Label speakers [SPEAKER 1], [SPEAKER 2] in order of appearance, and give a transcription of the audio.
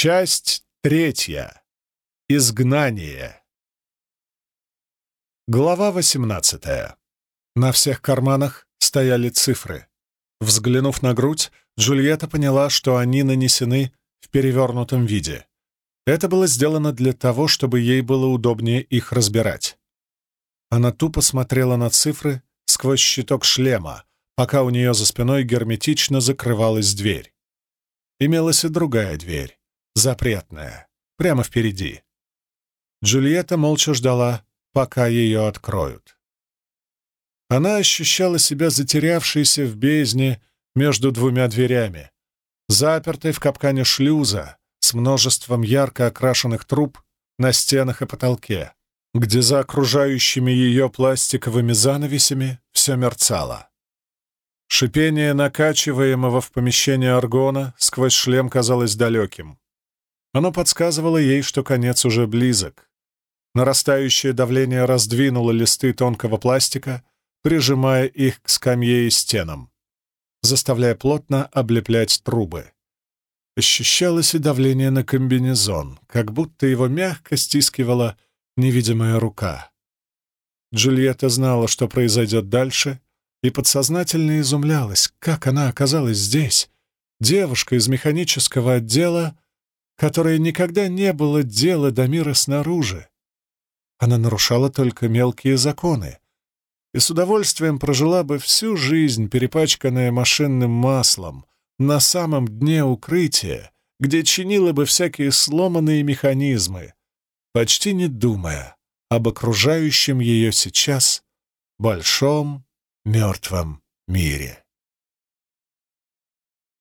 [SPEAKER 1] Часть третья. Изгнание. Глава 18. На всех карманах стояли цифры. Взглянув на грудь, Джульетта поняла, что они нанесены в перевернутом виде. Это было сделано для того, чтобы ей было удобнее их разбирать. Она тупо смотрела на цифры сквозь щиток шлема, пока у нее за спиной герметично закрывалась дверь. Имелась и другая дверь, запретная, прямо впереди. Джульетта молча ждала, пока ее откроют. Она ощущала себя затерявшейся в бездне между двумя дверями, запертой в капкане шлюза с множеством ярко окрашенных труб на стенах и потолке, где за окружающими ее пластиковыми занавесями все мерцало. Шипение накачиваемого в помещение аргона сквозь шлем казалось далеким. Оно подсказывало ей, что конец уже близок. Нарастающее давление раздвинуло листы тонкого пластика, прижимая их к скамье и стенам, заставляя плотно облеплять трубы. Ощущалось и давление на комбинезон, как будто его мягко стискивала невидимая рука. Джульетта знала, что произойдет дальше, и подсознательно изумлялась, как она оказалась здесь, девушка из механического отдела, которой никогда не было дела до мира снаружи. Она нарушала только мелкие законы и с удовольствием прожила бы всю жизнь, перепачканная машинным маслом, на самом дне укрытия, где чинила бы всякие сломанные механизмы, почти не думая об окружающем ее сейчас большом мертвом мире.